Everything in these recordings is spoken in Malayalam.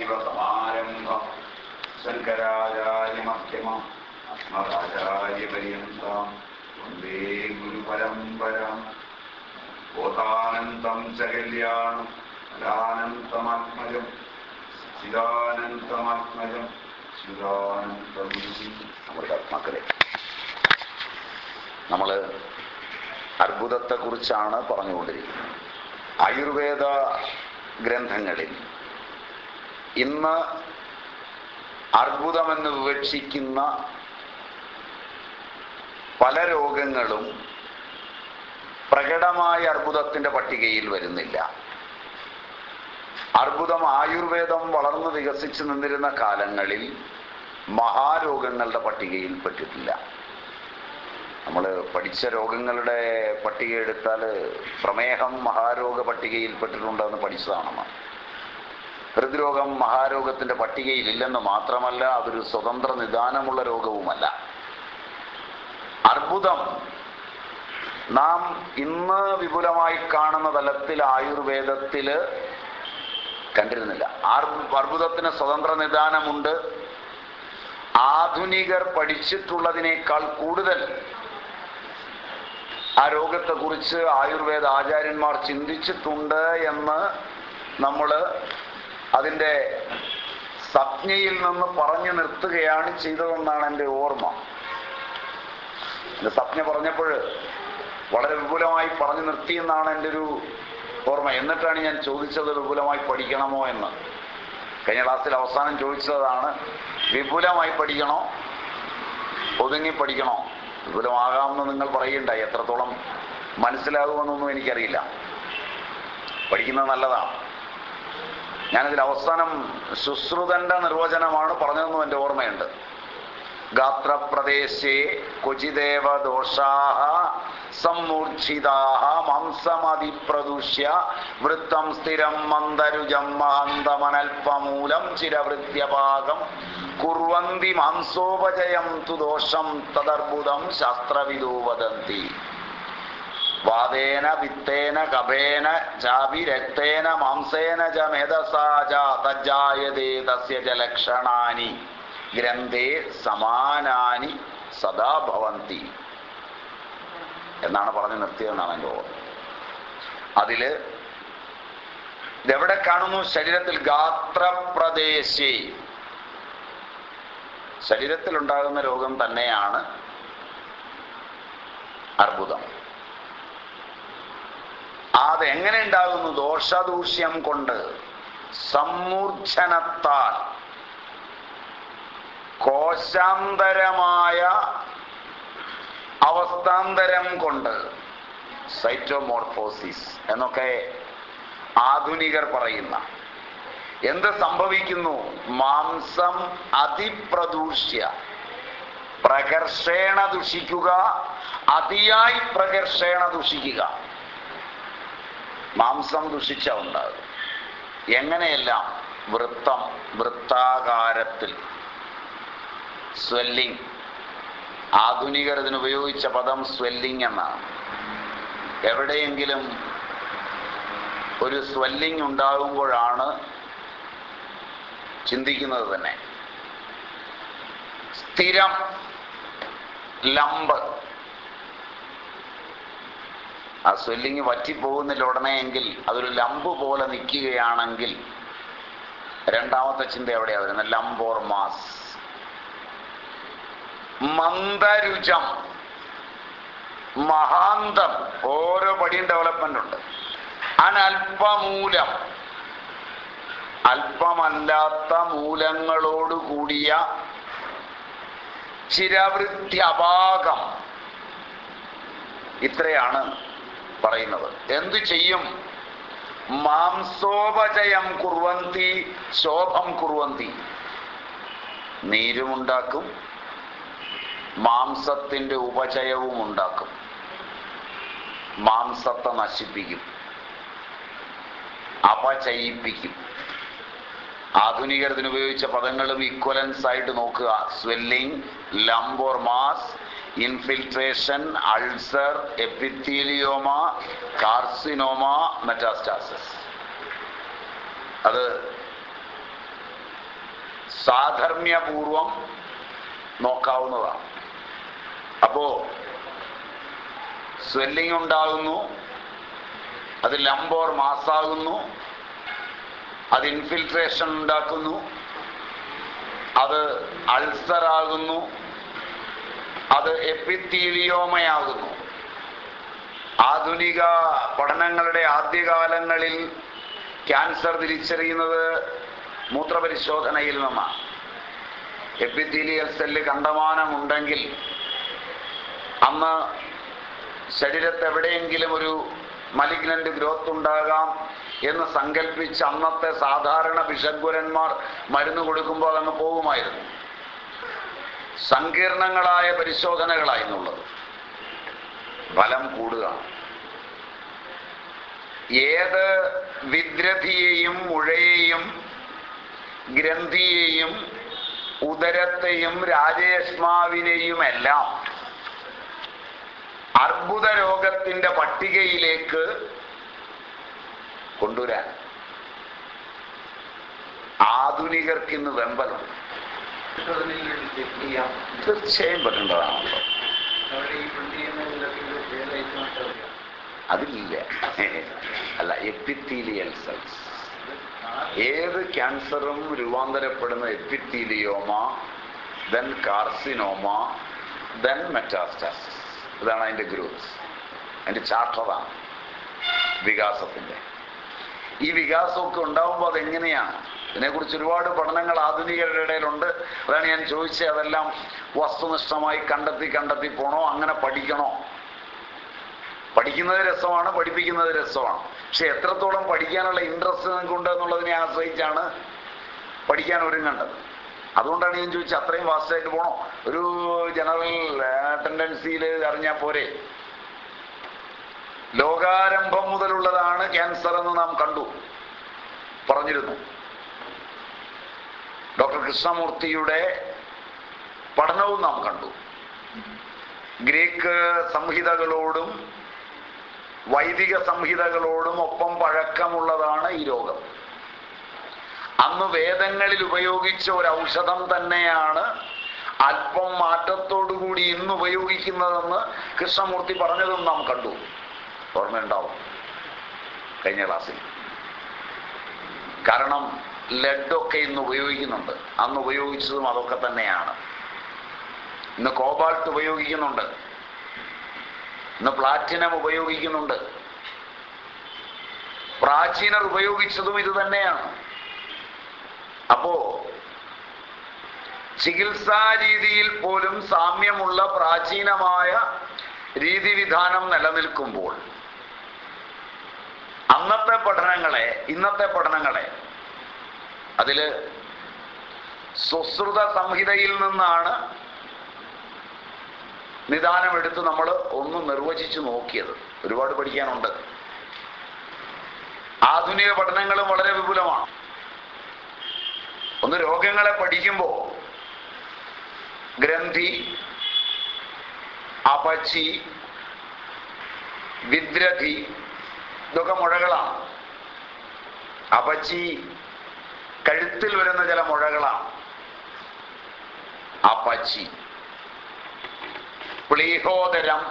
സദാശിവസമാരംഭം ശങ്കരാചാര്യമധ്യമം അസ്മദാചാര്യപര്യന്താം വന്ദേ ഗുരുപരമ്പരാം. ബോധാനന്തം ച കല്യാണം അലാനന്തമാത്മജം ചിദാനന്തമാത്മജം ചിദാനന്തം നമ്മുടെ ആത്മാക്കളെ നമ്മൾ അർബുദത്തെക്കുറിച്ചാണ് പറഞ്ഞുകൊണ്ടിരിക്കുന്നത്. ആയുർവേദ ഗ്രന്ഥങ്ങളിൽ ഇന്ന് അർബുദമെന്ന് വിവക്ഷിക്കുന്ന പല രോഗങ്ങളും പ്രകടമായ അർബുദത്തിന്റെ പട്ടികയിൽ വരുന്നില്ല. അർബുദം ആയുർവേദം വളർന്നു വികസിച്ചു നിന്നിരുന്ന കാലങ്ങളിൽ മഹാരോഗങ്ങളുടെ പട്ടികയിൽ പെട്ടിട്ടില്ല. നമ്മൾ പഠിച്ച രോഗങ്ങളുടെ പട്ടിക എടുത്താൽ പ്രമേഹം മഹാരോഗ പട്ടികയിൽ പെട്ടിട്ടുണ്ടെന്ന് പഠിച്ചതാണെന്ന്. ഹൃദ്രോഗം മഹാരോഗത്തിന്റെ പട്ടികയിൽ ഇല്ലെന്ന് മാത്രമല്ല അതൊരു സ്വതന്ത്ര നിദാനമുള്ള രോഗവുമല്ല. അർബുദം നാം ഇന്ന് വിപുലമായി കാണുന്ന തലത്തിൽ ആയുർവേദത്തിൽ കണ്ടിരുന്നില്ല. അർബുദത്തിന് സ്വതന്ത്ര നിദാനമുണ്ട്. ആധുനികർ പഠിച്ചിട്ടുള്ളതിനേക്കാൾ കൂടുതൽ ആ രോഗത്തെക്കുറിച്ച് ആയുർവേദ ആചാര്യന്മാർ ചിന്തിച്ചിട്ടുണ്ട് എന്ന് നമ്മൾ അതിന്റെ സംജ്ഞയിൽ നിന്ന് പറഞ്ഞു നിർത്തുകയാണ് ചെയ്തതെന്നാണ് എന്റെ ഓർമ്മ. എന്റെ സംജ്ഞ പറഞ്ഞപ്പോൾ വളരെ വിപുലമായി പറഞ്ഞു നിർത്തിയെന്നാണ് എന്റെ ഒരു ഓർമ്മ. എന്നിട്ടാണ് ഞാൻ ചോദിച്ചത് വിപുലമായി പഠിക്കണമോ എന്ന്. കഴിഞ്ഞ ക്ലാസ്സിൽ അവസാനം ചോദിച്ചതാണ് വിപുലമായി പഠിക്കണോ? ഒതുങ്ങി പഠിക്കണോ? വിപുലമാകാമെന്ന് നിങ്ങൾ പറയുണ്ടായി എത്രത്തോളം മനസ്സിലാകുമെന്നൊന്നും എനിക്കറിയില്ല. പഠിക്കുന്നത് നല്ലതാണ്. ഞാനിതിൽ അവസാനം ശുശ്രുതന്റെ നിർവചനമാണ് പറഞ്ഞതെന്നും എന്റെ ഓർമ്മയുണ്ട്. ഗാത്രപ്രദേശേ ക്വചിദേവ ദോഷാഹ സമ്മൂർച്ഛിതാഹ മാംസമതിപ്രദുഷ്യ വൃത്തം സ്ഥിരം മന്ദരുജം മഹന്തമനൽപമൂലം ചിരവൃത്യഭാഗം കുർവന്തി മാംസോപജയം തു ദോഷം തദർബുദം ശാസ്ത്രവിദോ വദന്തി. വാദേന വിത്തേന കപേന ചാപി രക്തേന മാംസേന ച മേധസാ ച തജ്ജായതേ തസ്യ ച ലക്ഷണാനി. ഗ്രന്ഥേ സമാനാനി സദാ ഭവന്തി. എന്നാണ് പറഞ്ഞു നിർത്തിയതെന്നാണ് എന്റെ ഓർമ്മ. അതിൽ ഇതെവിടെ കാണുന്നു? ശരീരത്തിൽ ഗാത്രപ്രദേശി. ശരീരത്തിൽ ഉണ്ടാകുന്ന രോഗം തന്നെയാണ് അർബുദം. അതെങ്ങനെ ഉണ്ടാകുന്നു ദോഷദൂഷ്യം കൊണ്ട്. സമ്മൂർച്ഛനത്താൽ. കോശാന്തരമായ അവസ്ഥാന്തരം കൊണ്ട്. സൈറ്റോമോർഫോസിസ് എന്നൊക്കെ ആധുനികർ പറയുന്ന. എന്ത് സംഭവിക്കുന്നു? മാംസം അതിപ്രദൂഷ്യ. പ്രകർഷേണ ദുഷിക്കുക അതിയായി പ്രകർഷേണ ദുഷിക്കുക. മാംസം ദുഷിച്ച ഉണ്ടാകും. എങ്ങനെയെല്ലാം? വൃത്തം വൃത്താകാരത്തിൽ. സ്വെല്ലിംഗ് ആധുനികർ ഇതിനുപയോഗിച്ച പദം സ്വെല്ലിംഗ് എന്നാണ്. എവിടെയെങ്കിലും ഒരു സ്വെല്ലിംഗ് ഉണ്ടാകുമ്പോഴാണ് ചിന്തിക്കുന്നത് തന്നെ. സ്ഥിരം ലംബ്. ആ സ്വെല്ലിങ് വറ്റിപ്പോകുന്നില്ല ഉടനെ അതൊരു ലംബ് പോലെ നിൽക്കുകയാണെങ്കിൽ രണ്ടാമത്തെ ചിന്ത എവിടെയാ വരുന്നത്? ലംബോർ മാസ് മന്ദരുചം മഹാന്തം ഓരോ പടിയും ഡെവലപ്മെന്റ് ഉണ്ട്. അനൽപമൂലം. അല്പമല്ലാത്ത മൂലങ്ങളോട് കൂടിയ അപാകം. ഇത്രയാണ് പറയുന്നത്. എന്തു ചെയ്യും? മാംസോപചയം കുർവന്തി ശോഭം കുർവന്തി. നീരുമുണ്ടാക്കും മാംസത്തിന്റെ ഉപചയവും ഉണ്ടാക്കും. മാംസത്തെ നശിപ്പിക്കും. അപചയിപ്പിക്കും. ആധുനികരത്തിന് ഇതിനുപയോഗിച്ച പദങ്ങളും ഇക്വലൻസ് ആയിട്ട് നോക്കുക. Swelling lumbar mass infiltration ulcer epithelioma carcinoma metastasis. അത് സാധർമ്മ്യപൂർവം നോക്കാവുന്നതാണ്. അപ്പോ സ്വെല്ലിംഗ് ഉണ്ടാകുന്നു അത് ലംബോർ മാസാകുന്നു അത് ഇൻഫിൽട്രേഷൻ ഉണ്ടാക്കുന്നു അത് അൾസർ ആകുന്നു അത് എപ്പിത്തീലിയോമയാകുന്നു. ആധുനിക പഠനങ്ങളുടെ ആദ്യകാലങ്ങളിൽ ക്യാൻസർ തിരിച്ചറിയുന്നത് മൂത്രപരിശോധനയിൽ നിന്നാണ് എപ്പിത്തീലിയൽ സെല്ല് കണ്ടമാനമുണ്ടെങ്കിൽ അന്ന് ശരീരത്തെവിടെയെങ്കിലും ഒരു മലിഗ്നന്റ് ഗ്രോത്ത് ഉണ്ടാകാം എന്ന് സങ്കല്പിച്ച് അന്നത്തെ സാധാരണ ബിഷഗ്വരന്മാർ മരുന്ന് കൊടുക്കുമ്പോൾ അങ്ങ് പോകുമായിരുന്നു. സങ്കീർണങ്ങളായ പരിശോധനകളായിരുന്നുള്ളത്. ഫലം കൂടുക. ഏത് വിദ്രഥിയെയും മുഴയെയും ഗ്രന്ഥിയെയും ഉദരത്തെയും രാജയസ്മാവിനെയും എല്ലാം അർബുദ രോഗത്തിന്റെ പട്ടികയിലേക്ക് കൊണ്ടുവരാൻ. ആധുനികർക്കിന്ന് വെമ്പലുണ്ട്. തീർച്ചയായും പറ്റേണ്ടതാണല്ലോ അതില്ല. അല്ല എപ്പിത്തീലിയൽ സെൽസ് ഏത് ക്യാൻസറും രൂപാന്തരപ്പെടുന്ന epithelioma then carcinoma then metastasis ഇതാണ് അതിന്റെ ഗ്രോത്ത് അതിന്റെ ചാർട്ടറാണ് വികാസത്തിന്റെ ഈ വികാസമൊക്കെ ഉണ്ടാവുമ്പോൾ അതെങ്ങനെയാണ് ഇതിനെക്കുറിച്ച് ഒരുപാട് പഠനങ്ങൾ ആധുനികരുടെ ഇടയിലുണ്ട്. അതാണ് ഞാൻ ചോദിച്ചത് അതെല്ലാം വസ്തുനിഷ്ഠമായി കണ്ടെത്തി കണ്ടെത്തി പോണോ? അങ്ങനെ പഠിക്കണോ? പഠിക്കുന്നത് രസമാണ് പഠിപ്പിക്കുന്നത് രസമാണ്. പക്ഷെ എത്രത്തോളം പഠിക്കാനുള്ള ഇൻട്രസ്റ്റ് നിങ്ങൾക്ക് ഉണ്ട് എന്നുള്ളതിനെ ആശ്രയിച്ചാണ് പഠിക്കാൻ ഒരുങ്ങേണ്ടത്. അതുകൊണ്ടാണ് ഞാൻ ചോദിച്ചത് അത്രയും ഫാസ്റ്റായിട്ട് പോണോ? ഒരു ജനറൽ ടെൻഡൻസിയിൽ അറിഞ്ഞാൽ പോരെ? ലോകാരംഭം മുതലുള്ളതാണ് ക്യാൻസർ എന്ന് നാം കണ്ടു. പറഞ്ഞിരുന്നു. ഡോക്ടർ കൃഷ്ണമൂർത്തിയുടെ പഠനവും നാം കണ്ടു. ഗ്രീക്ക് സംഹിതകളോടും വൈദിക സംഹിതകളോടും ഒപ്പം പഴക്കമുള്ളതാണ് ഈ രോഗം. അന്ന് വേദങ്ങളിൽ ഉപയോഗിച്ച ഒരു ഔഷധം തന്നെയാണ് അല്പം മാറ്റത്തോടുകൂടി ഇന്ന് ഉപയോഗിക്കുന്നതെന്ന് കൃഷ്ണമൂർത്തി പറഞ്ഞതും നാം കണ്ടു. ഓർമ്മയുണ്ടാവും കഴിഞ്ഞ ക്ലാസ്സിൽ. കാരണം ലഡൊക്കെ ഇന്ന് ഉപയോഗിക്കുന്നുണ്ട്. അന്ന് ഉപയോഗിച്ചതും അതൊക്കെ തന്നെയാണ്. ഇന്ന് കോബാൾട്ട് ഉപയോഗിക്കുന്നുണ്ട്. ഇന്ന് പ്ലാറ്റിനം ഉപയോഗിക്കുന്നുണ്ട്. പ്രാചീനർ ഉപയോഗിച്ചതും ഇത് തന്നെയാണ്. അപ്പോ ചികിത്സാ രീതിയിൽ പോലും സാമ്യമുള്ള പ്രാചീനമായ രീതിവിധാനം നിലനിൽക്കുമ്പോൾ അന്നത്തെ പഠനങ്ങളെ ഇന്നത്തെ പഠനങ്ങളെ അതിൽ സുശ്രുത സംഹിതയിൽ നിന്നാണ് നിദാനമെടുത്ത് നമ്മൾ ഒന്ന് നിർവചിച്ചു നോക്കിയത്. ഒരുപാട് പഠിക്കാനുണ്ട്. ആധുനിക പഠനങ്ങളും വളരെ വിപുലമാണ്. ഒന്ന് രോഗങ്ങളെ പഠിക്കുമ്പോൾ ഗ്രന്ഥി അപച്ചി വിദ്രഥി ഇതൊക്കെ മുഴകളാണ് അപച്ചി കഴുത്തിൽ വരുന്ന ചില മുഴകളാണ് അപച്ചി പ്ലീഹോദരം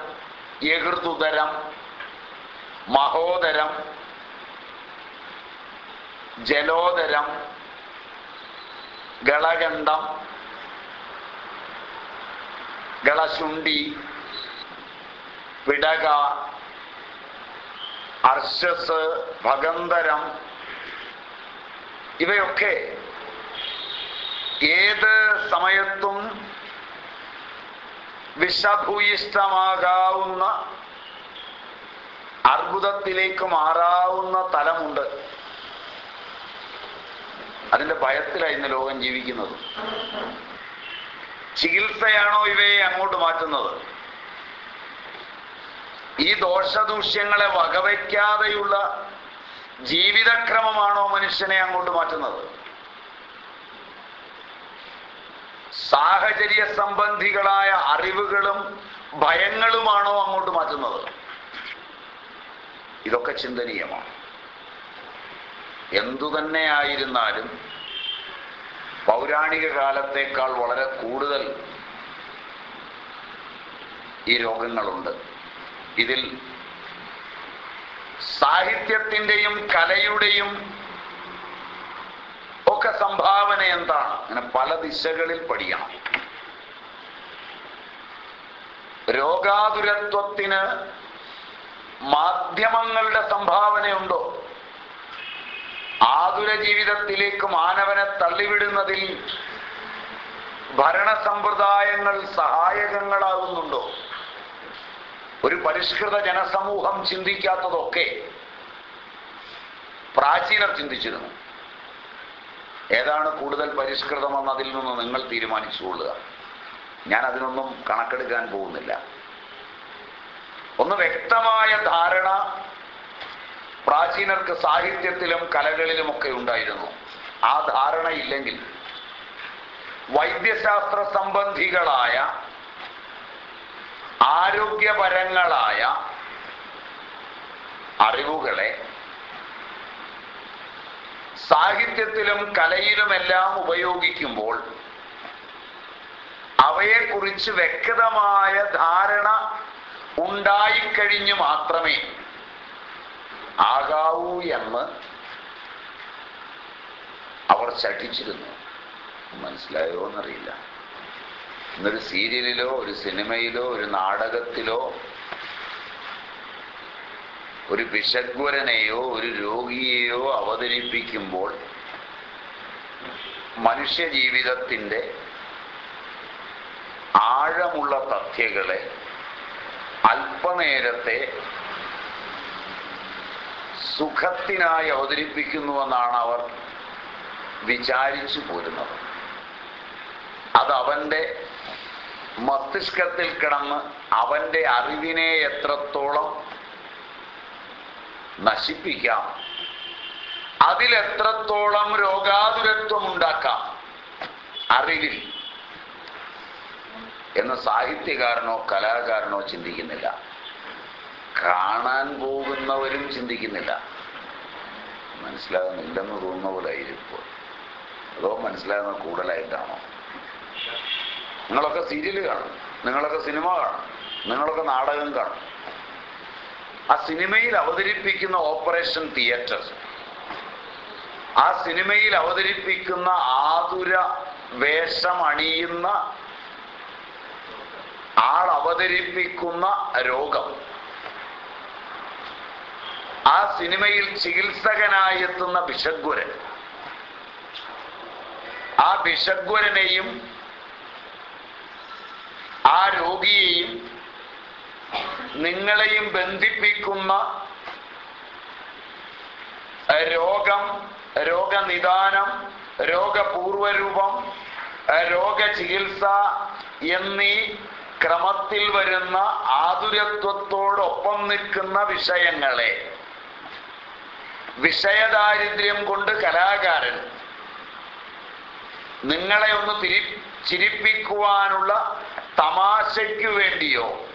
യഹൃതുദരം മഹോദരം ജലോദരം ഗളകണ്ഠം ഗളശുണ്ടി പിടക അർശസ് ഭഗന്തരം ഇവയൊക്കെ ഏത് സമയത്തും വിഷഭൂയിഷ്ടമാകാവുന്ന അർബുദത്തിലേക്ക് മാറാവുന്ന തലമുണ്ട്. അതിന്റെ ഭയത്തിലാണ് ഇന്ന് ലോകം ജീവിക്കുന്നത്. ചികിത്സയാണോ ഇവയെ അങ്ങോട്ട് മാറ്റുന്നത്? ഈ ദോഷദൂഷ്യങ്ങളെ വകവയ്ക്കാതെയുള്ള ജീവിതക്രമമാണോ മനുഷ്യനെ അങ്ങോട്ട് മാറ്റുന്നത്? സാഹചര്യ സംബന്ധികളായ അറിവുകളും ഭയങ്ങളുമാണോ അങ്ങോട്ട് മാറ്റുന്നത്? ഇതൊക്കെ ചിന്തനീയമാണ്. എന്തു തന്നെ ആയിരുന്നാലും പൗരാണിക കാലത്തേക്കാൾ വളരെ കൂടുതൽ ഈ രോഗങ്ങളുണ്ട്. ഇതിൽ സാഹിത്യത്തിന്റെയും കലയുടെയും ഒക്കെ സംഭാവന എന്താണ്? അങ്ങനെ പല ദിശകളിൽ പഠിക്കണം രോഗാതുരത്വത്തിന് മാധ്യമങ്ങളുടെ സംഭാവനയുണ്ടോ? ആതുര ജീവിതത്തിലേക്ക് മാനവനെ തള്ളിവിടുന്നതിൽ ഭരണ സമ്പ്രദായങ്ങൾ സഹായകങ്ങളാകുന്നുണ്ടോ? ഒരു പരിഷ്കൃത ജനസമൂഹം ചിന്തിക്കാത്തതൊക്കെ പ്രാചീനർ ചിന്തിച്ചിരുന്നു. ഏതാണ് കൂടുതൽ പരിഷ്കൃതമെന്ന് അതിൽ നിന്ന് നിങ്ങൾ തീരുമാനിച്ചുകൊള്ളുക ഞാൻ അതിനൊന്നും കണക്കെടുക്കാൻ പോകുന്നില്ല. ഒന്ന് വ്യക്തമായ ധാരണ പ്രാചീനർക്ക് സാഹിത്യത്തിലും കലകളിലുമൊക്കെ ഉണ്ടായിരുന്നു. ആ ധാരണ ഇല്ലെങ്കിൽ വൈദ്യശാസ്ത്ര സംബന്ധികളായ ആരോഗ്യപരങ്ങളായ അറിവുകളെ സാഹിത്യത്തിലും കലയിലുമെല്ലാം ഉപയോഗിക്കുമ്പോൾ അവയെക്കുറിച്ച് വ്യക്തമായ ധാരണ ഉണ്ടായിക്കഴിഞ്ഞു മാത്രമേ ആകാവൂ എന്ന് അവർ ശഠിച്ചിരുന്നു. മനസ്സിലായോ എന്നറിയില്ല. ഇന്നൊരു സീരിയലിലോ ഒരു സിനിമയിലോ ഒരു നാടകത്തിലോ ഒരു വിഷഗ്വരനെയോ ഒരു രോഗിയെയോ അവതരിപ്പിക്കുമ്പോൾ മനുഷ്യ ജീവിതത്തിന്റെ ആഴമുള്ള തഥ്യകളെ അല്പനേരത്തെ സുഖത്തിനായി അവതരിപ്പിക്കുന്നുവെന്നാണ് അവർ വിചാരിച്ചു പോരുന്നത്. അത് അവന്റെ മസ്തിഷ്കത്തിൽ കിടന്ന് അവന്റെ അറിവിനെ എത്രത്തോളം നശിപ്പിക്കാം? അതിലെത്രത്തോളം രോഗാതുരത്വം ഉണ്ടാക്കാം? അറിവിൽ. എന്ന് സാഹിത്യകാരനോ കലാകാരനോ ചിന്തിക്കുന്നില്ല. കാണാൻ പോകുന്നവരും ചിന്തിക്കുന്നില്ല. മനസ്സിലാകുന്നില്ലെന്ന് തോന്നുന്ന പോലെ ആയിരിക്കും അതോ മനസ്സിലാകുന്ന കൂടുതലായിട്ടാണോ? നിങ്ങളൊക്കെ സീരിയൽ കാണും. നിങ്ങളൊക്കെ സിനിമ കാണും. നിങ്ങളൊക്കെ നാടകം കാണും. ആ സിനിമയിൽ അവതരിപ്പിക്കുന്ന ഓപ്പറേഷൻ തിയേറ്റർ ആ സിനിമയിൽ അവതരിപ്പിക്കുന്ന ആതുര വേഷം അണിയുന്ന ആൾ അവതരിപ്പിക്കുന്ന രോഗം. ആ സിനിമയിൽ ചികിത്സകനായി എത്തുന്ന ബിഷഗ്വരൻ ആ ബിഷഗ്വരനെയും ആ രോഗിയെയും നിങ്ങളെയും ബന്ധിപ്പിക്കുന്ന രോഗം രോഗനിദാനം രോഗപൂർവരൂപം രോഗചികിത്സ എന്നീ ക്രമത്തിൽ വരുന്ന ആതുരത്വത്തോടൊപ്പം നിൽക്കുന്ന വിഷയങ്ങളെ വിഷയദാരിദ്ര്യം കൊണ്ട് കലാകാരൻ നിങ്ങളെ ഒന്ന് തിരി ചിരിപ്പിക്കുവാനുള്ള തമാശയ്ക്കു വേണ്ടിയോ?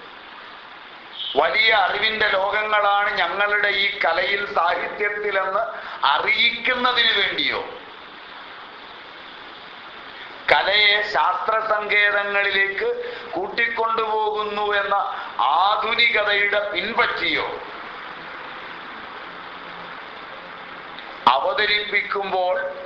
വലിയ അറിവിന്റെ ലോകങ്ങളാണ് ഞങ്ങളുടെ ഈ കലയിൽ സാഹിത്യത്തിലെന്ന് അറിയിക്കുന്നതിന് വേണ്ടിയോ? കലയെ ശാസ്ത്ര സങ്കേതങ്ങളിലേക്ക് കൂട്ടിക്കൊണ്ടുപോകുന്നു എന്ന ആധുനികതയുടെ പിൻപറ്റിയോ? അവതരിപ്പിക്കുമ്പോൾ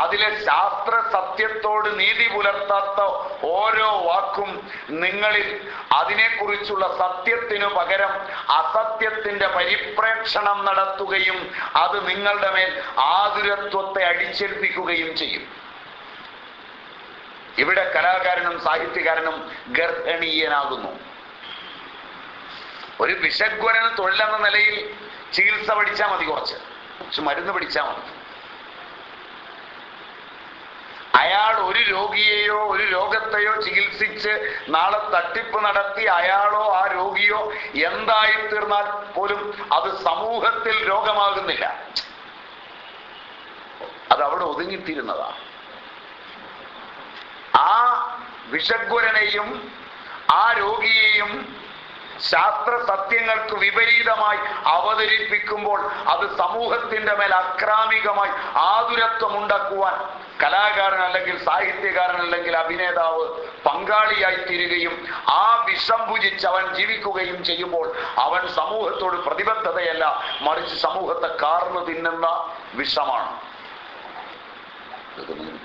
അതിലെ ശാസ്ത്ര സത്യത്തോട് നീതി പുലർത്താത്ത ഓരോ വാക്കും നിങ്ങളിൽ അതിനെക്കുറിച്ചുള്ള സത്യത്തിനു പകരം അസത്യത്തിന്റെ പരിപ്രേക്ഷണം നടത്തുകയും അത് നിങ്ങളുടെ മേൽ ആതുരത്വത്തെ അടിച്ചേൽപ്പിക്കുകയും ചെയ്യും. ഇവിടെ കലാകാരനും സാഹിത്യകാരനും ഗർഭണീയനാകുന്നു. ഒരു വിഷഗ്വരന് തൊഴിലെന്ന നിലയിൽ ചികിത്സ പഠിച്ചാൽ മതി കുറച്ച്. പക്ഷെ മരുന്ന് പിടിച്ചാൽ മതി. അയാൾ ഒരു രോഗിയെയോ ഒരു രോഗത്തെയോ ചികിത്സിച്ച് നാളെ തട്ടിപ്പ് നടത്തി അയാളോ ആ രോഗിയോ എന്തായി തീർന്നാൽ പോലും അത് സമൂഹത്തിൽ രോഗമാകുന്നില്ല. അത് അവിടെ ഒതുങ്ങിത്തിരുന്നതാ. ആ വിഷഗ്വരനെയും ആ രോഗിയെയും ശാസ്ത്ര സത്യങ്ങൾക്ക് വിപരീതമായി അവതരിപ്പിക്കുമ്പോൾ അത് സമൂഹത്തിന്റെ മേൽ അക്രാമികമായി ആതുരത്വം ഉണ്ടാക്കുവാൻ കലാകാരൻ അല്ലെങ്കിൽ സാഹിത്യകാരൻ അല്ലെങ്കിൽ അഭിനേതാവ് പങ്കാളിയായി തീരുകയും ആ വിഷം ഭുജിച്ച് അവൻ ജീവിക്കുകയും ചെയ്യുമ്പോൾ അവൻ സമൂഹത്തോട് പ്രതിബദ്ധതയല്ല മറിച്ച് സമൂഹത്തെ കാർന്നു തിന്നുന്ന വിഷമാണ്. ഇതൊക്കെ നിങ്ങൾക്ക്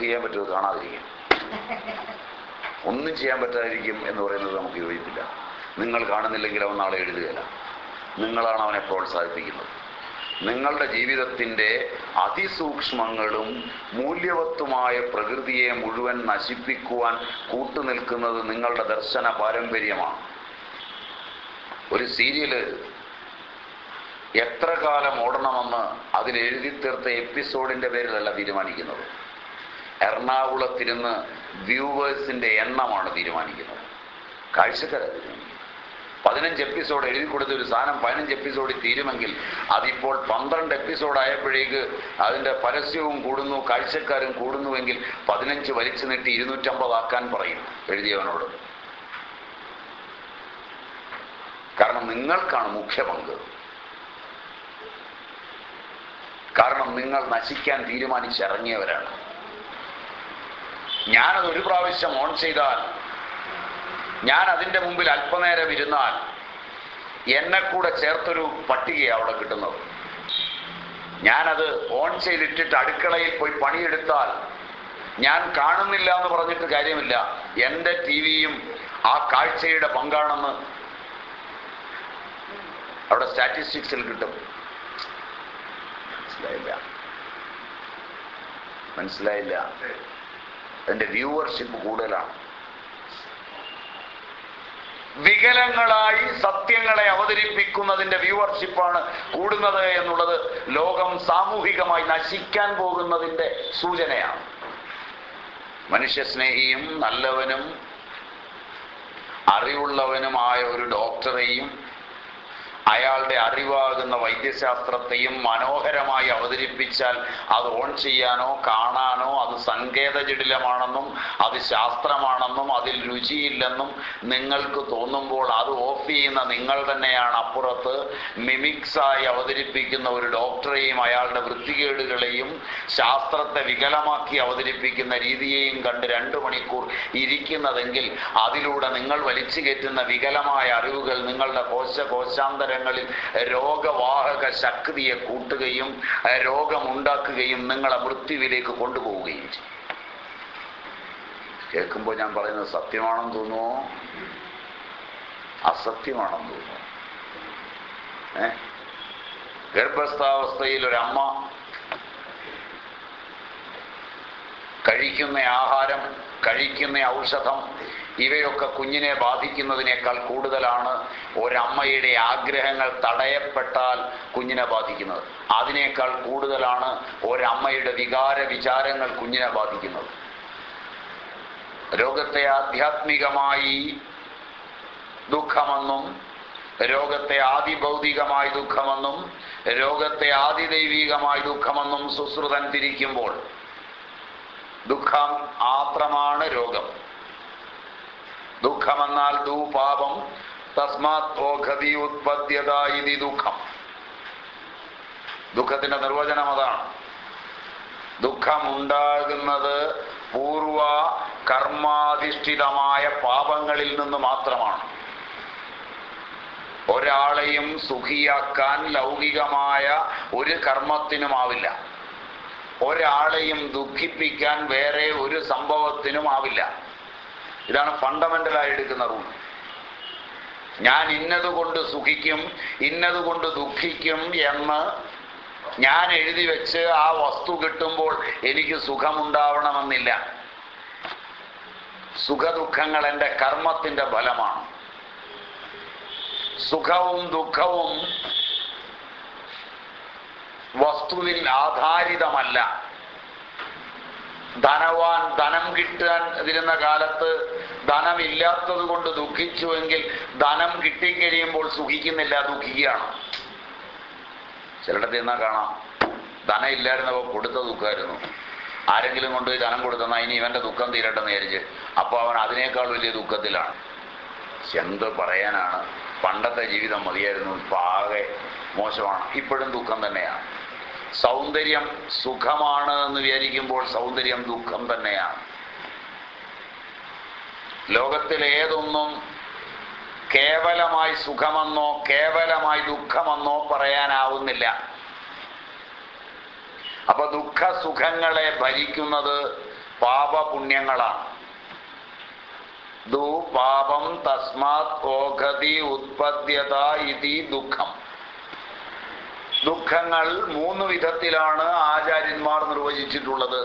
ചെയ്യാൻ പറ്റുമോ? കാണാതിരിക്കും ഒന്നും ചെയ്യാൻ പറ്റാതിരിക്കും എന്ന് പറയുന്നത് നമുക്ക് യോജിപ്പില്ല. നിങ്ങൾ കാണുന്നില്ലെങ്കിൽ അവൻ നാളെ എഴുതുകയില്ല. നിങ്ങളാണ് അവനെ പ്രോത്സാഹിപ്പിക്കുന്നത്. നിങ്ങളുടെ ജീവിതത്തിന്റെ അതിസൂക്ഷ്മങ്ങളും മൂല്യവത്തുമായ പ്രകൃതിയെ മുഴുവൻ നശിപ്പിക്കുവാൻ കൂട്ടുനിൽക്കുന്നത് നിങ്ങളുടെ ദർശന പാരമ്പര്യമാണ്. ഒരു സീരിയൽ എത്ര കാലം ഓടണമെന്ന് അതിലെഴുതി തീർത്ത എപ്പിസോഡിന്റെ പേരിലല്ല തീരുമാനിക്കുന്നത്. എറണാകുളത്തിരുന്ന് വ്യൂവേഴ്സിന്റെ എണ്ണമാണ് തീരുമാനിക്കുന്നത്. കാഴ്ചക്കാരാണ് തീരുമാനിക്കുന്നത് പതിനഞ്ച് എപ്പിസോഡ് എഴുതി കൊടുത്ത ഒരു സാധനം പതിനഞ്ച് എപ്പിസോഡിൽ തീരുമെങ്കിൽ അതിപ്പോൾ പന്ത്രണ്ട് എപ്പിസോഡ് ആയപ്പോഴേക്ക് അതിന്റെ പരസ്യവും കൂടുന്നു കാഴ്ചക്കാരും കൂടുന്നുവെങ്കിൽ പതിനഞ്ച് വലിച്ചു നീട്ടി ഇരുന്നൂറ്റമ്പതാക്കാൻ പറയും എഴുതിയവനോട്. കാരണം നിങ്ങൾക്കാണ് മുഖ്യ പങ്ക്. കാരണം നിങ്ങൾ നശിക്കാൻ തീരുമാനിച്ചിറങ്ങിയവരാണ്. ഞാനത് ഒരു പ്രാവശ്യം ഓൺ ചെയ്താൽ ഞാൻ അതിന്റെ മുമ്പിൽ അല്പനേരം ഇരുന്നാൽ എന്നെ കൂടെ ചേർത്തൊരു പട്ടികയാണ് അവിടെ കിട്ടുന്നത്. ഞാനത് ഓൺ ചെയ്തിട്ടിട്ട് അടുക്കളയിൽ പോയി പണിയെടുത്താൽ ഞാൻ കാണുന്നില്ല എന്ന് പറഞ്ഞിട്ട് കാര്യമില്ല. എന്റെ ടി വിയും ആ കാഴ്ചയുടെ പങ്കാണെന്ന് അവിടെ സ്റ്റാറ്റിസ്റ്റിക്സിൽ കിട്ടും. മനസ്സിലായില്ല? മനസ്സിലായില്ല? അതിന്റെ വ്യൂവർഷിപ്പ് കൂടുതലാണ്. വികലങ്ങളായി സത്യങ്ങളെ അവതരിപ്പിക്കുന്നതിന്റെ വ്യൂവർഷിപ്പാണ് കൂടുന്നത് എന്നുള്ളത് ലോകം സാമൂഹികമായി നശിക്കാൻ പോകുന്നതിന്റെ സൂചനയാണ്. മനുഷ്യസ്നേഹിയും നല്ലവനും അറിവുള്ളവനുമായ ഒരു ഡോക്ടറെയും അയാളുടെ അറിവാകുന്ന വൈദ്യശാസ്ത്രത്തെയും മനോഹരമായി അവതരിപ്പിച്ചാൽ അത് ഓൺ ചെയ്യാനോ കാണാനോ അത് സങ്കേതജടിലമാണെന്നും അത് ശാസ്ത്രമാണെന്നും അതിൽ രുചിയില്ലെന്നും നിങ്ങൾക്ക് തോന്നുമ്പോൾ അത് ഓഫ് ചെയ്യുന്ന നിങ്ങൾ തന്നെയാണ് അപ്പുറത്ത്. മിമിക്സായി അവതരിപ്പിക്കുന്ന ഒരു ഡോക്ടറെയും അയാളുടെ വൃത്തികേടുകളെയും ശാസ്ത്രത്തെ വികലമാക്കി അവതരിപ്പിക്കുന്ന രീതിയെയും കണ്ട് രണ്ടു മണിക്കൂർ ഇരിക്കുന്നതെങ്കിൽ അതിലൂടെ നിങ്ങൾ വലിച്ചു കയറ്റുന്ന വികലമായ അറിവുകൾ നിങ്ങളുടെ കോശ കോശാന്തരങ്ങളിൽ രോഗവാഹക ശക്തിയെ കൂട്ടുകയും രോഗമുണ്ടാക്കുകയും നിങ്ങളെ മൃത്യുവിലേക്ക് കൊണ്ടുപോവുകയും ചെയ്യും. കേൾക്കുമ്പോൾ ഞാൻ പറയുന്നത് സത്യമാണെന്ന് തോന്നുമോ അസത്യമാണെന്ന് തോന്നുമോ ഏ? ഗർഭസ്ഥാവസ്ഥയിൽ ഒരമ്മ കഴിക്കുന്ന ആഹാരം കഴിക്കുന്ന ഔഷധം ഇവയൊക്കെ കുഞ്ഞിനെ ബാധിക്കുന്നതിനേക്കാൾ കൂടുതലാണ് ഒരമ്മയുടെ ആഗ്രഹങ്ങൾ തടയപ്പെട്ടാൽ കുഞ്ഞിനെ ബാധിക്കുന്നത്. അതിനേക്കാൾ കൂടുതലാണ് ഒരമ്മയുടെ വികാര വിചാരങ്ങൾ കുഞ്ഞിനെ ബാധിക്കുന്നത്. രോഗത്തെ ആധ്യാത്മികമായി ദുഃഖമെന്നും രോഗത്തെ ആദിഭൗതികമായി ദുഃഖമെന്നും രോഗത്തെ ആദിദൈവികമായി ദുഃഖമെന്നും സുശ്രുതൻ തിരിക്കുമ്പോൾ ദുഃഖം മാത്രമാണ് രോഗം. ദുഃഖമെന്നാൽ ദൂപാപം തസ്മാത് ഓഘതി ഉത്പദ്യത ഇതി ദുഃഖം. ദുഃഖത്തിന്റെ നിർവചനം അതാണ്. ദുഃഖമുണ്ടാകുന്നത് പൂർവ കർമാധിഷ്ഠിതമായ പാപങ്ങളിൽ നിന്ന് മാത്രമാണ്. ഒരാളെയും സുഖിയാക്കാൻ ലൗകികമായ ഒരു കർമ്മത്തിനുമാവില്ല ഒരാളെയും ദുഃഖിപ്പിക്കാൻ വേറെ ഒരു സംഭവത്തിനുമാവില്ല ഇതാണ് ഫണ്ടമെന്റലായി എടുക്കുന്ന റൂൾ ഞാൻ ഇന്നതുകൊണ്ട് സുഖിക്കും ഇന്നതുകൊണ്ട് ദുഃഖിക്കും എന്ന് ഞാൻ എഴുതി വെച്ച് ആ വസ്തു കിട്ടുമ്പോൾ എനിക്ക് സുഖമുണ്ടാവണമെന്നില്ല. സുഖദുഃഖങ്ങൾ എന്റെ കർമ്മത്തിന്റെ ഫലമാണ്. സുഖവും ദുഃഖവും വസ്തുവിൽ ആധാരിതമല്ല. ധനവാൻ ധനം കിട്ടാൻ ഇരുന്ന കാലത്ത് ധനമില്ലാത്തത് കൊണ്ട് ദുഃഖിച്ചുവെങ്കിൽ ധനം കിട്ടിക്കഴിയുമ്പോൾ സുഖിക്കുന്നില്ല ദുഃഖിക്കുകയാണ്. ചിലയിടത്ത് എന്നാ കാണാം ധനം ഇല്ലായിരുന്നപ്പോൾ കൊടുത്ത ദുഃഖമായിരുന്നു. ആരെങ്കിലും കൊണ്ടുപോയി ധനം കൊടുത്തെന്നാൽ ഇനി ഇവന്റെ ദുഃഖം തീരട്ടെ വിചാരിച്ച് അപ്പോൾ അവൻ അതിനേക്കാൾ വലിയ ദുഃഖത്തിലാണ്. എന്ത് പറയാനാണ്? പണ്ടത്തെ ജീവിതം മതിയായിരുന്നു ഇപ്പൊ ആകെ മോശമാണ് ഇപ്പോഴും ദുഃഖം തന്നെയാണ്. സൗന്ദര്യം സുഖമാണ് എന്ന് വിചാരിക്കുമ്പോൾ സൗന്ദര്യം ദുഃഖം തന്നെയാണ്. ലോകത്തിൽ ഏതൊന്നും കേവലമായി സുഖമെന്നോ കേവലമായി ദുഃഖമെന്നോ പറയാനാവുന്നില്ല. അപ്പൊ ദുഃഖ സുഖങ്ങളെ ഭരിക്കുന്നത് പാപപുണ്യങ്ങളാണ്. ദു പാപം തസ്മാത് ഓഘതി ഉത്പദ്യത ഇതി ദുഃഖം. ദുഃഖങ്ങൾ മൂന്ന് വിധത്തിലാണ് ആചാര്യന്മാർ നിർവചിച്ചിട്ടുള്ളത്.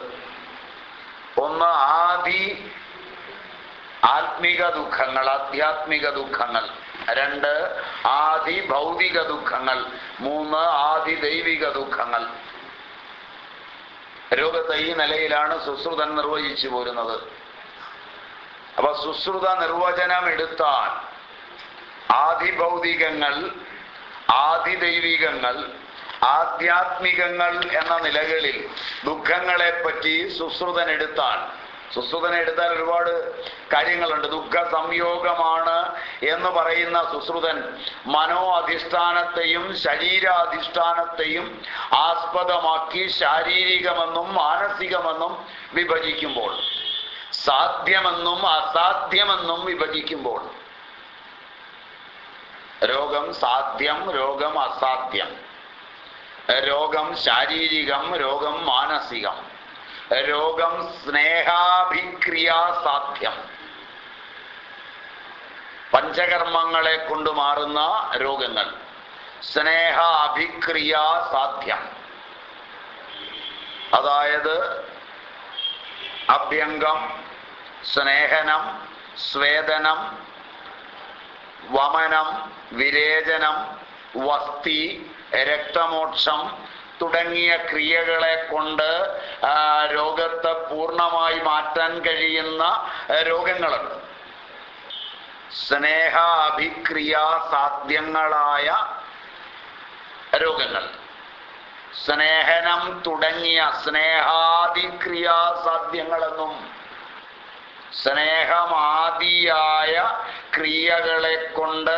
ഒന്ന് ആദി ആത്മിക ദുഃഖങ്ങൾ ആധ്യാത്മിക ദുഃഖങ്ങൾ. രണ്ട് ആദി ഭൗതിക ദുഃഖങ്ങൾ. മൂന്ന് ആദി ദൈവിക ദുഃഖങ്ങൾ. രോഗത്തെ ഈ നിലയിലാണ് സുശ്രുതൻ നിർവചിച്ചു പോരുന്നത്. അപ്പൊ സുശ്രുത നിർവചനം എടുത്താൽ ആദിഭൗതികങ്ങൾ ആദിദൈവികങ്ങൾ ആധ്യാത്മികങ്ങൾ എന്ന നിലകളിൽ ദുഃഖങ്ങളെ പറ്റി സുശ്രുതൻ എടുത്താൽ സുശ്രുതനെ എടുത്താൽ ഒരുപാട് കാര്യങ്ങളുണ്ട്. ദുഃഖ സംയോഗമാണ് എന്ന് പറയുന്ന സുശ്രുതൻ മനോ അധിഷ്ഠാനത്തെയും ശരീരാധിഷ്ഠാനത്തെയും ആസ്പദമാക്കി ശാരീരികമെന്നും മാനസികമെന്നും വിഭജിക്കുമ്പോൾ സാധ്യമെന്നും അസാധ്യമെന്നും വിഭജിക്കുമ്പോൾ രോഗം സാധ്യം രോഗം അസാധ്യം. രോഗം ശാരീരികം രോഗം മാനസികം. രോഗം സ്നേഹാഭിക്രിയാ സാധ്യം. പഞ്ചകർമ്മങ്ങളെ കൊണ്ട് മാറുന്ന രോഗങ്ങൾ. സ്നേഹ അഭിക്രിയാ സാധ്യം. അതായത് അഭ്യംഗം സ്നേഹനം സ്വേദനം വമനം വിരേചനം വസ്തി രക്തമോക്ഷം തുടങ്ങിയ ക്രിയകളെ കൊണ്ട് രോഗത്തെ പൂർണമായി മാറ്റാൻ കഴിയുന്ന രോഗങ്ങളുണ്ട് സ്നേഹ അഭിക്രിയാ സാധ്യങ്ങളായ രോഗങ്ങൾ. സ്നേഹനം തുടങ്ങിയ സ്നേഹാതിക്രിയാ സാധ്യങ്ങളെന്നും സ്നേഹമാദിയായ ക്രിയകളെ കൊണ്ട്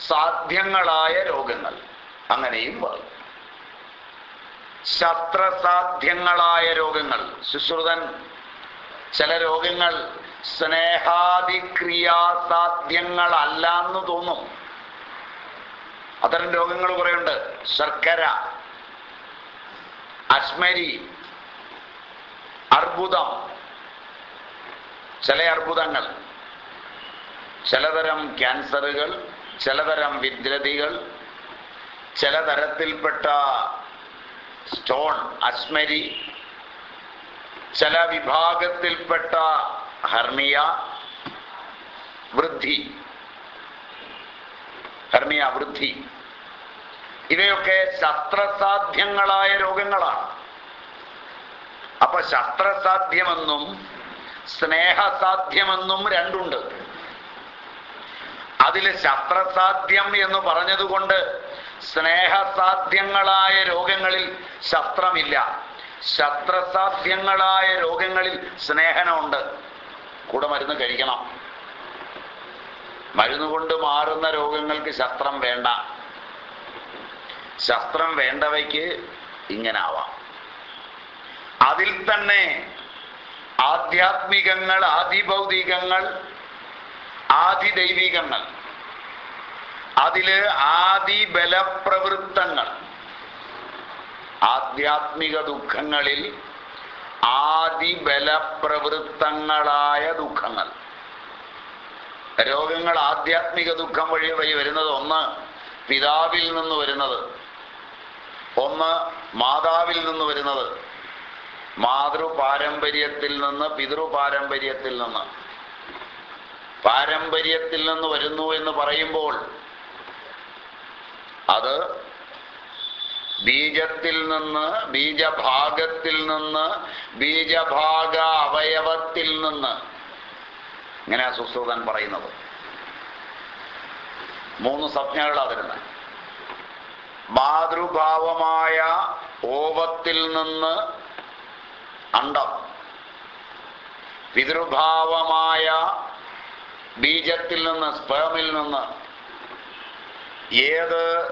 സാധ്യങ്ങളായ രോഗങ്ങൾ. അങ്ങനെയും പറയും ശസ്ത്രസാധ്യങ്ങളായ രോഗങ്ങൾ ശുശ്രുതൻ ചില രോഗങ്ങൾ സ്നേഹാദിക്രിയാസാധ്യങ്ങളല്ല എന്ന് തോന്നും. അത്തരം രോഗങ്ങൾ കുറേയുണ്ട്. ശർക്കര അശ്മരി അർബുദം ചില അർബുദങ്ങൾ ചിലതരം ക്യാൻസറുകൾ ചിലതരം വിദ്രതികൾ ചില തരത്തിൽപ്പെട്ട സ്റ്റോൺ അസ്മരി ചില വിഭാഗത്തിൽപ്പെട്ട ഹർണിയ വൃദ്ധി. ഹർണിയ വൃദ്ധി. ഇവയൊക്കെ ശസ്ത്രസാധ്യങ്ങളായ രോഗങ്ങളാണ്. അപ്പൊ ശസ്ത്രസാധ്യമെന്നും സ്നേഹസാധ്യമെന്നും രണ്ടുണ്ട്. അതിൽ ശസ്ത്രസാധ്യം എന്ന് പറഞ്ഞതുകൊണ്ട് സ്നേഹസാധ്യങ്ങളായ രോഗങ്ങളിൽ ശസ്ത്രമില്ല. ശസ്ത്രസാധ്യങ്ങളായ രോഗങ്ങളിൽ സ്നേഹനമുണ്ട്. കൂടെ മരുന്ന് കഴിക്കണം. മരുന്ന് കൊണ്ട് മാറുന്ന രോഗങ്ങൾക്ക് ശസ്ത്രം വേണ്ട. ശസ്ത്രം വേണ്ടവയ്ക്ക് ഇങ്ങനെ ആവാം അതിൽ തന്നെ ആധ്യാത്മികങ്ങൾ ആദിഭൗതികങ്ങൾ ആദിദൈവികങ്ങൾ അതിൽ ആദി ബലപ്രവൃത്തങ്ങൾ ആധ്യാത്മിക ദുഃഖങ്ങളിൽ ആദി ബലപ്രവൃത്തങ്ങളായ ദുഃഖങ്ങൾ. രോഗങ്ങൾ ആധ്യാത്മിക ദുഃഖം വഴി വഴി വരുന്നത് ഒന്ന് പിതാവിൽ നിന്ന് വരുന്നത് ഒന്ന് മാതാവിൽ നിന്ന് വരുന്നത് മാതൃപാരമ്പര്യത്തിൽ നിന്ന് പിതൃപാരമ്പര്യത്തിൽ നിന്ന്. പാരമ്പര്യത്തിൽ നിന്ന് വരുന്നു എന്ന് പറയുമ്പോൾ അത് ബീജത്തിൽ നിന്ന് ബീജഭാഗത്തിൽ നിന്ന് ബീജഭാഗ അവയവത്തിൽ നിന്ന്. ഇങ്ങനെ സുശ്രുതൻ പറയുന്നത്. മൂന്ന് സംജ്ഞകളാണ് വരുന്നത് മാതൃഭാവമായ ഓവത്തിൽ നിന്ന് അണ്ടം. പിതൃഭാവമായ ബീജത്തിൽ നിന്ന് സ്പേമിൽ നിന്ന് ഏത്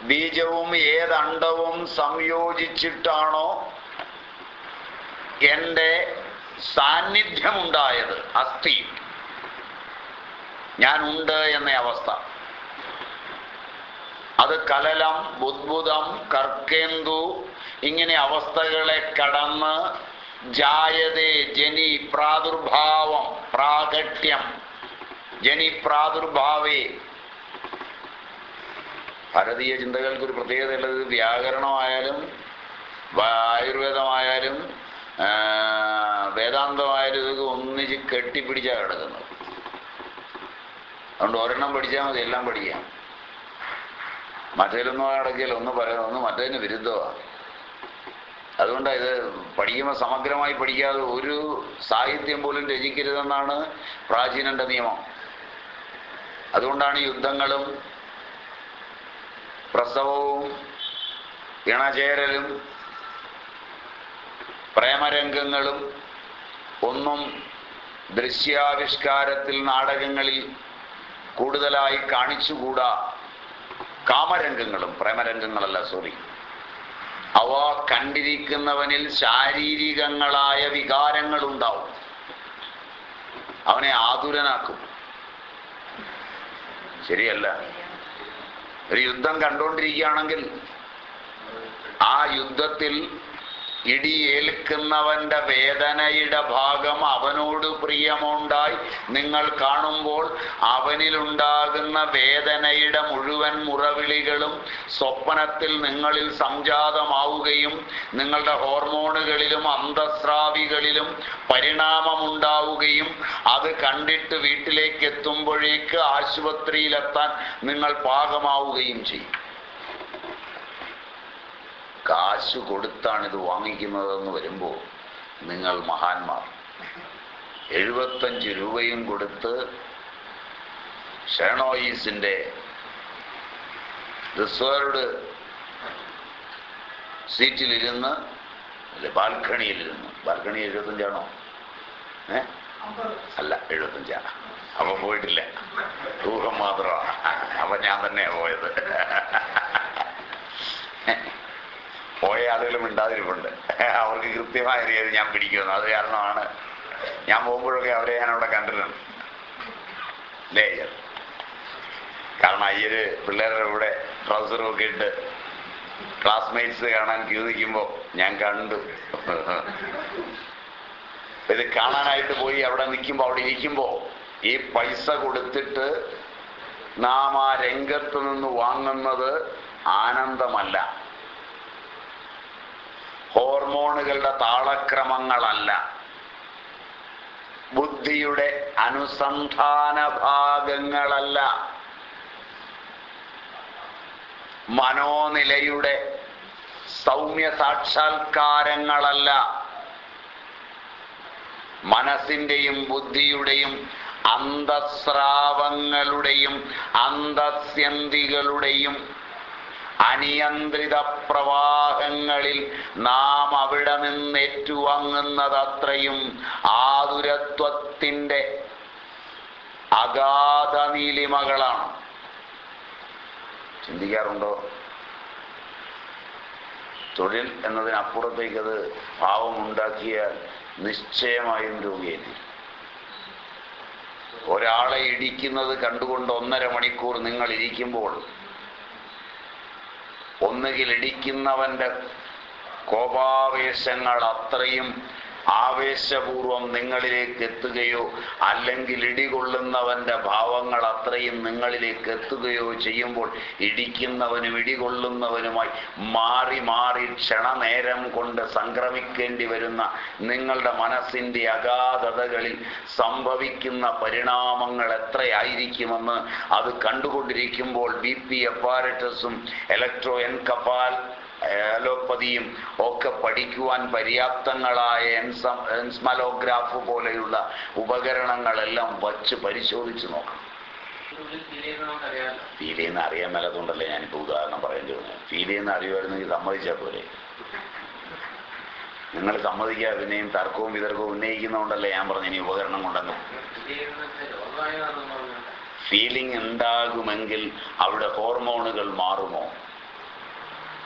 ബീജവും ഏത് അണ്ടവും സംയോജിച്ചിട്ടാണോ എന്റെ സാന്നിധ്യമുണ്ടായത് അസ്ഥി. ഉണ്ട് എന്ന അവസ്ഥ. അത് കലലം ബുദ്ബുദം കർക്കേന്ദു ഇങ്ങനെ അവസ്ഥകളെ കടന്ന് ജായതേ ജനി പ്രാദുർഭാവം പ്രാഗട്യം. ജനി പ്രാദുർഭാവേ ഭാരതീയ ചിന്തകൾക്ക് ഒരു പ്രത്യേകതയുള്ളത് വ്യാകരണമായാലും ആയുർവേദമായാലും വേദാന്തമായാലും ഇതൊക്കെ ഒന്നിച്ച് കെട്ടിപ്പിടിച്ചാണ് കിടക്കുന്നത്. അതുകൊണ്ട് ഒരെണ്ണം പഠിച്ചാൽ മതി എല്ലാം പഠിക്കാം. മറ്റേലൊന്നും അടക്കിയാൽ ഒന്ന് പറയുന്നത് ഒന്ന് മറ്റേതിന് വിരുദ്ധമാണ് അതുകൊണ്ടാണ് ഇത് പഠിക്കുമ്പോൾ സമഗ്രമായി പഠിക്കാതെ ഒരു സാഹിത്യം പോലും രചിക്കരുതെന്നാണ് പ്രാചീനന്റെ നിയമം. അതുകൊണ്ടാണ് യുദ്ധങ്ങളും പ്രസവവും ഇണചേരലും പ്രേമരംഗങ്ങളും ഒന്നും ദൃശ്യാവിഷ്കാരത്തിൽ നാടകങ്ങളിൽ കൂടുതലായി കാണിച്ചുകൂടാ കാമരംഗങ്ങളും പ്രേമരംഗങ്ങളല്ല സോറി അവ കണ്ടിരിക്കുന്നവനിൽ ശാരീരികങ്ങളായ വികാരങ്ങളുണ്ടാവും. അവനെ ആതുരനാക്കും. ശരിയല്ല? ഒരു യുദ്ധം കണ്ടുകൊണ്ടിരിക്കുകയാണെങ്കിൽ ആ യുദ്ധത്തിൽ ഇടിയേൽക്കുന്നവന്റെ വേദനയുടെ ഭാഗം അവനോട് പ്രിയമുണ്ടായി. നിങ്ങൾ കാണുമ്പോൾ അവനിലുണ്ടാകുന്ന വേദനയുടെ മുഴുവൻ മുറവിളികളും സ്വപ്നത്തിൽ നിങ്ങളിൽ സംജാതമാവുകയും നിങ്ങളുടെ ഹോർമോണുകളിലും അന്തസ്രാവികളിലും പരിണാമമുണ്ടാവുകയും അത് കണ്ടിട്ട് വീട്ടിലേക്ക് എത്തുമ്പോഴേക്ക് ആശുപത്രിയിലെത്താൻ നിങ്ങൾ പാകമാവുകയും ചെയ്യും. കാശ് കൊടുത്താണ് ഇത് വാങ്ങിക്കുന്നതെന്ന് വരുമ്പോൾ നിങ്ങൾ മഹാന്മാർ. എഴുപത്തഞ്ച് രൂപയും കൊടുത്ത് ഷേണോയിസിന്റെ റിസർവ്ഡ് സീറ്റിലിരുന്ന് അല്ലെ ബാൽക്കണിയിലിരുന്ന്. ബാൽക്കണി എഴുപത്തഞ്ചാണോ? ഏ? അല്ല എഴുപത്തഞ്ചാണ് അവൻ പോയിട്ടില്ല. ഊഹം മാത്രമാണ്. അവൻ ഞാൻ തന്നെയാണ് പോയത്. പോയ ആളുകളും മിണ്ടാതിരിപ്പുണ്ട്. അവർക്ക് കൃത്യമായ രീതിയിൽ ഞാൻ പിടിക്കുന്നു അത് കാരണമാണ് ഞാൻ പോകുമ്പോഴൊക്കെ അവരെ ഞാൻ അവിടെ കണ്ടിട്ടുണ്ട് അല്ലേ അയ്യർ കാരണം അയ്യര് പിള്ളേരുടെ കൂടെ ട്രൗസറും ഒക്കെ ഇട്ട് ക്ലാസ്മേറ്റ്സ് കാണാൻ ക്യൂ ഞാൻ കണ്ടു. ഇത് കാണാനായിട്ട് പോയി അവിടെ നിൽക്കുമ്പോൾ അവിടെ ഇരിക്കുമ്പോൾ ഈ പൈസ കൊടുത്തിട്ട് നാം ആ രംഗത്ത് നിന്ന് വാങ്ങുന്നത് ആനന്ദമല്ല. ഹോർമോണുകളുടെ താളക്രമങ്ങളല്ല. ബുദ്ധിയുടെ അനുസന്ധാന ഭാഗങ്ങളല്ല. മനോനിലയുടെ സൗമ്യ സാക്ഷാത്കാരങ്ങളല്ല. മനസ്സിന്റെയും ബുദ്ധിയുടെയും അന്തസ്രാവങ്ങളുടെയും അന്തസ്യന്തികളുടെയും അനിയന്ത്രിത പ്രവാഹങ്ങളിൽ നാം അവിടെ നിന്ന് ഏറ്റുവാങ്ങുന്നത് അത്രയും ആതുരത്വത്തിന്റെ അഗാധ നീലിമകളാണ്. ചിന്തിക്കാറുണ്ടോ? തൊഴിൽ എന്നതിനപ്പുറത്തേക്ക് അത് പാവമുണ്ടാക്കിയാൽ നിശ്ചയമായും രോഗിയെ ഒരാളെ ഇടിക്കുന്നത് കണ്ടുകൊണ്ട് ഒന്നര മണിക്കൂർ നിങ്ങൾ ഇരിക്കുമ്പോൾ ഒന്നുകിൽ ഇടിക്കുന്നവന്റെ കോപാവേശങ്ങൾ അത്രയും ആവേശപൂർവം നിങ്ങളിലേക്ക് എത്തുകയോ അല്ലെങ്കിൽ ഇടികൊള്ളുന്നവന്റെ ഭാവങ്ങൾ അത്രയും നിങ്ങളിലേക്ക് എത്തുകയോ ചെയ്യുമ്പോൾ ഇടിക്കുന്നവനും ഇടികൊള്ളുന്നവനുമായി മാറി മാറി ക്ഷണനേരം കൊണ്ട് സംക്രമിക്കേണ്ടി വരുന്ന നിങ്ങളുടെ മനസ്സിന്റെ അഗാധതകളിൽ സംഭവിക്കുന്ന പരിണാമങ്ങൾ എത്രയായിരിക്കുമെന്ന് അത് കണ്ടുകൊണ്ടിരിക്കുമ്പോൾ ബി പി എപ്പാരറ്റസും ഇലക്ട്രോ എൻകപാൽ അലോപ്പതിയും ഒക്കെ പഠിക്കുവാൻ പര്യാപ്തങ്ങളായ എൻസം എൻസ്മലോഗ്രാഫ് പോലെയുള്ള ഉപകരണങ്ങളെല്ലാം വച്ച് പരിശോധിച്ച് നോക്കാം ഫീൽ ചെയ്യുന്ന അറിയാൻ മേലതുകൊണ്ടല്ലേ ഞാനിപ്പോൾ ഉദാഹരണം പറയേണ്ടി വന്നത് ഫീൽ ചെയ്യുന്ന അറിയുമായിരുന്നെങ്കിൽ സമ്മതിച്ചാൽ പോലെ നിങ്ങൾ സമ്മതിക്കാതെ പിന്നെയും തർക്കവും വിതർക്കവും ഉന്നയിക്കുന്നതുകൊണ്ടല്ലേ ഞാൻ പറഞ്ഞു ഇനി ഉപകരണം കൊണ്ടെന്ന് ഫീലിംഗ് ഉണ്ടാകുമെങ്കിൽ അവിടെ ഹോർമോണുകൾ മാറുമോ?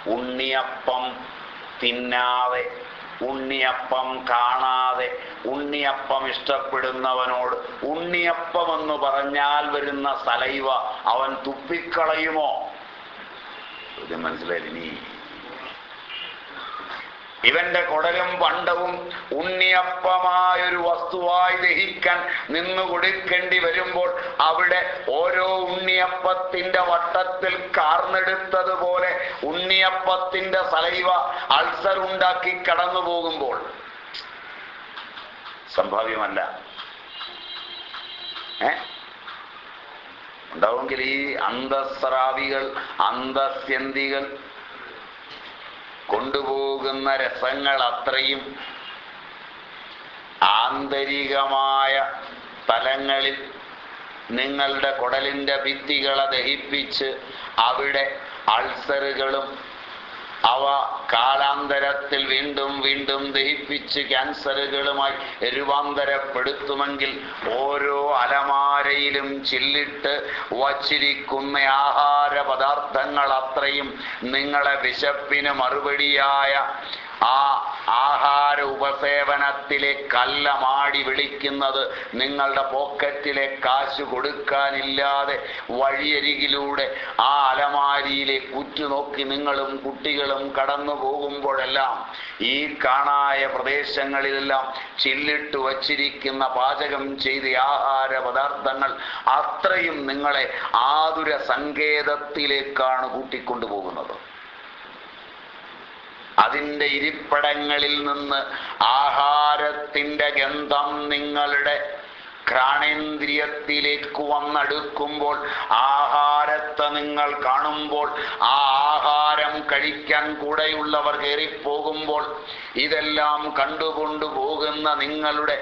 ഉണ്ണിയപ്പം തിന്നാതെ ഉണ്ണിയപ്പം കാണാതെ ഉണ്ണിയപ്പം ഇഷ്ടപ്പെടുന്നവനോട് ഉണ്ണിയപ്പം എന്ന് പറഞ്ഞാൽ വരുന്ന സലൈവ അവൻ തുപ്പിക്കളയുമോ? ഇത് മനസ്സിലായില്ല ഇനി ഇവന്റെ കുടലും പണ്ടവും ഉണ്ണിയപ്പമായൊരു വസ്തുവായി ദഹിക്കാൻ നിന്നു കൊടുക്കേണ്ടി വരുമ്പോൾ അവിടെ ഓരോ ഉണ്ണിയപ്പത്തിന്റെ വട്ടത്തിൽ കാർന്നെടുത്തതുപോലെ ഉണ്ണിയപ്പത്തിന്റെ സലൈവ അൾസർ ഉണ്ടാക്കി കടന്നു പോകുമ്പോൾ. സംഭാവ്യമല്ല. ഏ? ഉണ്ടാവുമെങ്കിൽ ഈ അന്തസ്രാവികൾ അന്തസ്യന്തികൾ കൊണ്ടുപോകുന്ന രസങ്ങൾ അത്രയും ആന്തരികമായ തലങ്ങളിൽ നിങ്ങളുടെ കുടലിന്റെ ഭിത്തികളെ ദഹിപ്പിച്ച് അവിടെ അൾസറുകളും അവ കാലാന്തരത്തിൽ വീണ്ടും വീണ്ടും ദഹിപ്പിച്ച് ക്യാൻസറുകളുമായി രൂപാന്തരപ്പെടുത്തുമെങ്കിൽ ഓരോ അലമാരയിലും ചില്ലിട്ട് വച്ചിരിക്കുന്ന ആഹാര പദാർത്ഥങ്ങൾ അത്രയും നിങ്ങളെ വിശപ്പിന് മറുപടിയായ ആ ആഹാര ഉപസേവനത്തിലെ കല്ലമാടി വിളിക്കുന്നത് നിങ്ങളുടെ പോക്കറ്റിലെ കാശ് കൊടുക്കാനില്ലാതെ വഴിയരികിലൂടെ ആ അലമാരിയിലെ ഉറ്റുനോക്കി നിങ്ങളും കുട്ടികളും കടന്നു പോകുമ്പോഴെല്ലാം ഈ കാണായ പ്രദേശങ്ങളിലെല്ലാം ചില്ലിട്ട് വച്ചിരിക്കുന്ന പാചകം ചെയ്ത ആഹാര പദാർത്ഥങ്ങൾ അത്രയും നിങ്ങളെ ആതുര സങ്കേതത്തിലേക്കാണ് കൂട്ടിക്കൊണ്ടുപോകുന്നത്. അതിന്റെ ഇരിപ്പിടങ്ങളിൽ നിന്ന് ആഹാരത്തിന്റെ ഗന്ധം നിങ്ങളുടെ ഘ്രാണേന്ദ്രിയത്തിലേക്ക് വന്നടുക്കുമ്പോൾ ആഹാരത്തെ നിങ്ങൾ കാണുമ്പോൾ ആ ആഹാരം കഴിക്കാൻ കൂടെയുള്ളവർ കയറിപ്പോകുമ്പോൾ ഇതെല്ലാം കണ്ടുകൊണ്ടു പോകുന്ന നിങ്ങളുടെ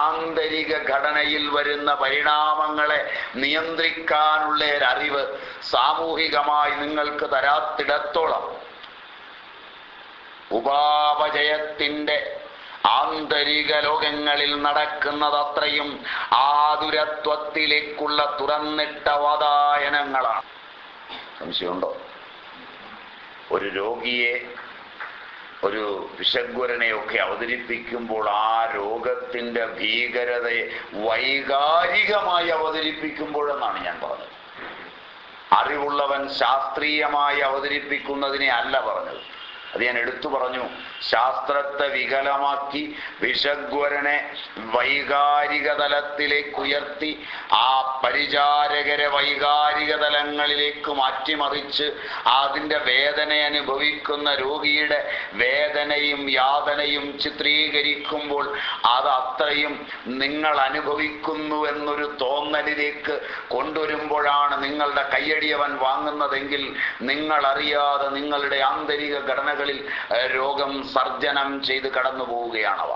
ആന്തരിക ഘടനയിൽ വരുന്ന പരിണാമങ്ങളെ നിയന്ത്രിക്കാനുള്ള ഒരറിവ് സാമൂഹികമായി നിങ്ങൾക്ക് തരാത്തിടത്തോളം. ഉപാപജയത്തിന്റെ ആന്തരിക ലോകങ്ങളിൽ നടക്കുന്നതത്രയും ആതുരത്വത്തിലേക്കുള്ള തുറന്നിട്ട വാതായനങ്ങളാണ്. സംശയമുണ്ടോ? ഒരു രോഗിയെ ഒരു വിഷഗ്വരനെയൊക്കെ അവതരിപ്പിക്കുമ്പോൾ ആ രോഗത്തിന്റെ ഭീകരതയെ വൈകാരികമായി അവതരിപ്പിക്കുമ്പോഴെന്നാണ് ഞാൻ പറഞ്ഞത്. അറിവുള്ളവൻ ശാസ്ത്രീയമായി അവതരിപ്പിക്കുന്നതിനെ അല്ല പറഞ്ഞത്. അത് ഞാൻ എടുത്തു പറഞ്ഞു. ശാസ്ത്രത്തെ വികലമാക്കി വിഷഗ്വരനെ വൈകാരിക തലത്തിലേക്ക് ഉയർത്തി ആ പരിചാരകരെ വൈകാരിക തലങ്ങളിലേക്ക് മാറ്റിമറിച്ച് അതിന്റെ വേദന അനുഭവിക്കുന്ന രോഗിയുടെ വേദനയും യാതനയും ചിത്രീകരിക്കുമ്പോൾ അത് അത്രയും നിങ്ങൾ അനുഭവിക്കുന്നു എന്നൊരു തോന്നലിലേക്ക് കൊണ്ടുവരുമ്പോഴാണ് നിങ്ങളുടെ കയ്യടിയവൻ വാങ്ങുന്നതെങ്കിൽ നിങ്ങൾ അറിയാതെ നിങ്ങളുടെ ആന്തരിക ഘടനകളിൽ രോഗം സർജനം ചെയ്ത് കടന്നു പോവുകയാണവ